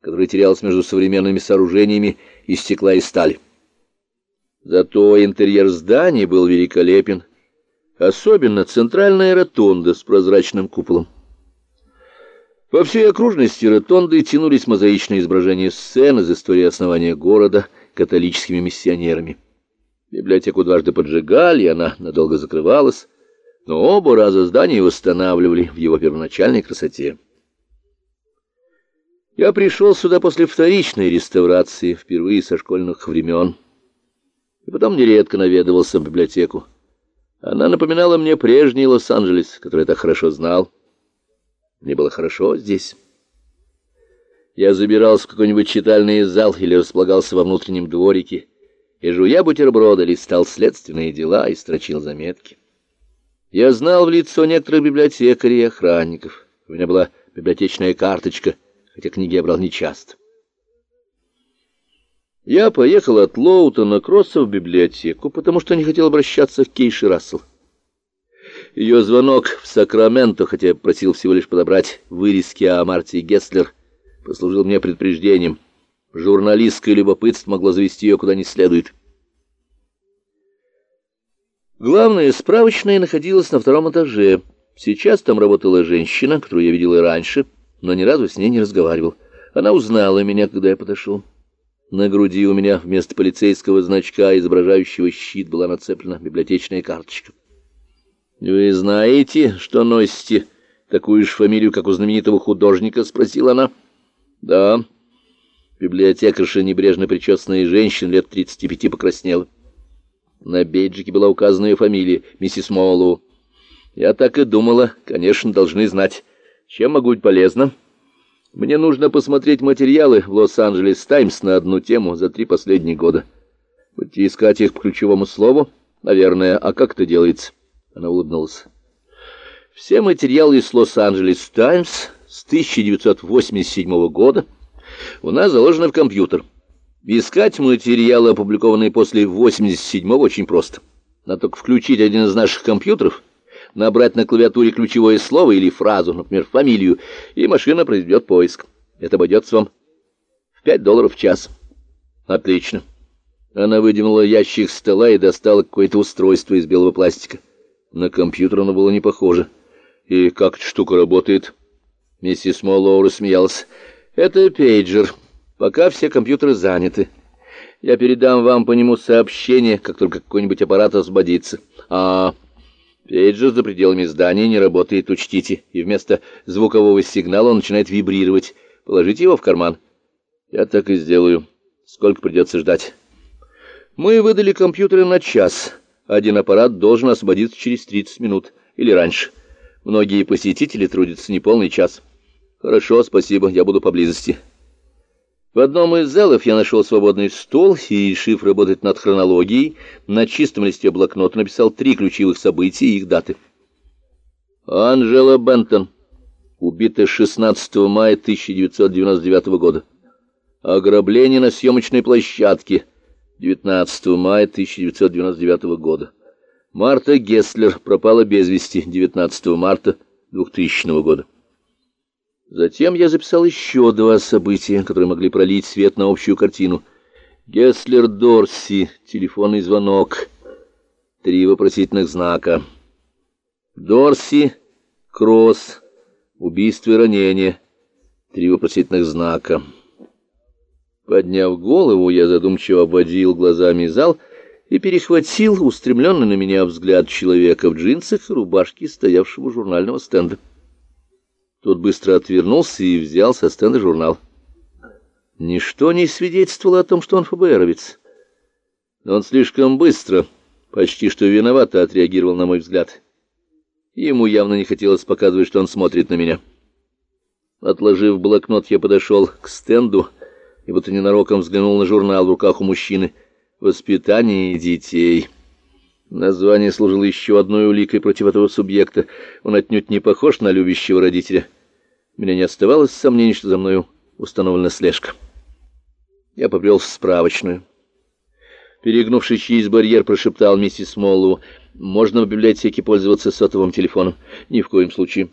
которая терялась между современными сооружениями из стекла и стали. Зато интерьер здания был великолепен, особенно центральная ротонда с прозрачным куполом. Во всей окружности ротонды тянулись мозаичные изображения сцен из истории основания города католическими миссионерами. Библиотеку дважды поджигали, она надолго закрывалась, но оба раза здание восстанавливали в его первоначальной красоте. Я пришел сюда после вторичной реставрации, впервые со школьных времен, и потом нередко наведывался в библиотеку. Она напоминала мне прежний Лос-Анджелес, который я так хорошо знал. Мне было хорошо здесь. Я забирался в какой-нибудь читальный зал или располагался во внутреннем дворике, и, жуя бутерброды, листал следственные дела и строчил заметки. Я знал в лицо некоторых библиотекарей и охранников. У меня была библиотечная карточка, хотя книги я брал нечасто. Я поехал от Лоутона Кросса в библиотеку, потому что не хотел обращаться к Кейши Рассел. Ее звонок в Сакраменто, хотя я просил всего лишь подобрать вырезки о Марти Гесслер, послужил мне предупреждением. Журналистское любопытство могло завести ее куда не следует. Главная справочная находилась на втором этаже. Сейчас там работала женщина, которую я видел и раньше, но ни разу с ней не разговаривал. Она узнала меня, когда я подошел. На груди у меня вместо полицейского значка, изображающего щит, была нацеплена библиотечная карточка. «Вы знаете, что носите такую же фамилию, как у знаменитого художника?» — спросила она. «Да». Библиотекарша, небрежно причесанная женщина, лет тридцати пяти, покраснела. На бейджике была указана ее фамилия, миссис Моллоу. «Я так и думала. Конечно, должны знать. Чем могу быть полезна?» Мне нужно посмотреть материалы в Лос-Анджелес Таймс на одну тему за три последних года. Будете искать их по ключевому слову? Наверное. А как это делается? Она улыбнулась. Все материалы из Лос-Анджелес Таймс с 1987 года у нас заложены в компьютер. Искать материалы, опубликованные после 87 очень просто. Надо только включить один из наших компьютеров — набрать на клавиатуре ключевое слово или фразу, например, фамилию, и машина произведет поиск. Это обойдется вам в пять долларов в час. Отлично. Она выдвинула ящик стола и достала какое-то устройство из белого пластика. На компьютер оно было не похоже. И как эта штука работает? Миссис Моллоу рассмеялась. Это пейджер. Пока все компьютеры заняты. Я передам вам по нему сообщение, как только какой-нибудь аппарат освободится. А... Пейджер за пределами здания не работает, учтите, и вместо звукового сигнала он начинает вибрировать. Положите его в карман. Я так и сделаю. Сколько придется ждать? Мы выдали компьютеры на час. Один аппарат должен освободиться через 30 минут или раньше. Многие посетители трудятся не полный час. Хорошо, спасибо, я буду поблизости. В одном из залов я нашел свободный стол и, решив работать над хронологией, на чистом листе блокнота написал три ключевых события и их даты. Анжела Бентон, убита 16 мая 1999 года. Ограбление на съемочной площадке 19 мая 1999 года. Марта Гесслер пропала без вести 19 марта 2000 года. Затем я записал еще два события, которые могли пролить свет на общую картину. Гесслер Дорси, телефонный звонок, три вопросительных знака. Дорси, Кросс, убийство и ранение, три вопросительных знака. Подняв голову, я задумчиво обводил глазами зал и перехватил устремленный на меня взгляд человека в джинсах и рубашке, стоявшего у журнального стенда. Тот быстро отвернулся и взял со стенда журнал. Ничто не свидетельствовало о том, что он ФБРовец. Но он слишком быстро, почти что виновато отреагировал на мой взгляд. Ему явно не хотелось показывать, что он смотрит на меня. Отложив блокнот, я подошел к стенду и будто ненароком взглянул на журнал в руках у мужчины «Воспитание детей». Название служило еще одной уликой против этого субъекта. Он отнюдь не похож на любящего родителя. Меня не оставалось сомнений, что за мною установлена слежка. Я побрел в справочную. Перегнувшись через барьер, прошептал миссис Моллоу. «Можно в библиотеке пользоваться сотовым телефоном?» «Ни в коем случае».